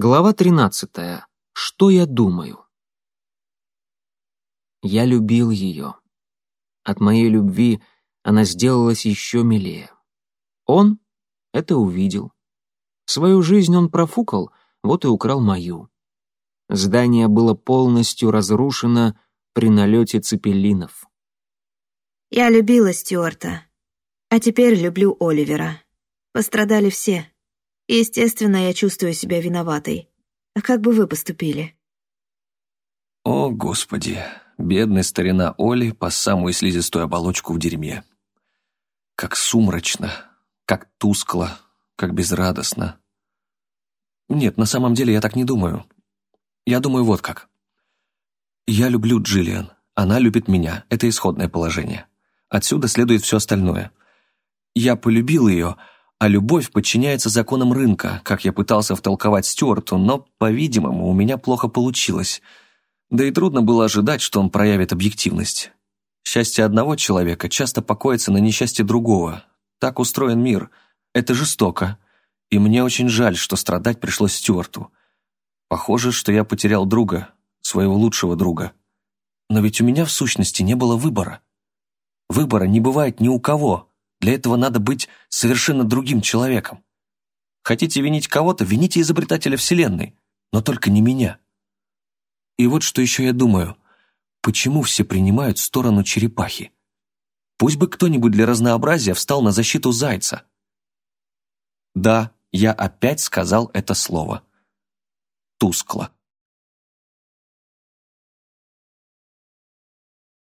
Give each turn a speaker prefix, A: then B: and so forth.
A: Глава 13. Что я думаю? Я любил ее. От моей любви она сделалась еще милее. Он это увидел. Свою жизнь он профукал, вот и украл мою. Здание было полностью разрушено при налете цепелинов.
B: Я любила Стюарта, а теперь люблю Оливера. Пострадали все. Естественно, я чувствую себя виноватой. А как бы вы поступили?
C: О, Господи, бедная старина Оли по самую слизистую оболочку в дерьме. Как сумрачно, как тускло, как безрадостно. Нет, на самом деле я так не думаю. Я думаю вот как. Я люблю Джиллиан, она любит меня, это исходное положение. Отсюда следует все остальное. Я полюбил ее, а любовь подчиняется законам рынка, как я пытался втолковать Стюарту, но, по-видимому, у меня плохо получилось. Да и трудно было ожидать, что он проявит объективность. Счастье одного человека часто покоится на несчастье другого. Так устроен мир. Это жестоко. И мне очень жаль, что страдать пришлось Стюарту. Похоже, что я потерял друга, своего лучшего друга. Но ведь у меня в сущности не было выбора. Выбора не бывает ни у кого, для этого надо быть совершенно другим человеком. Хотите винить кого-то, вините изобретателя Вселенной, но только не меня. И вот что еще я думаю. Почему все принимают сторону черепахи? Пусть бы кто-нибудь для разнообразия встал на защиту зайца. Да, я опять сказал это слово. Тускло.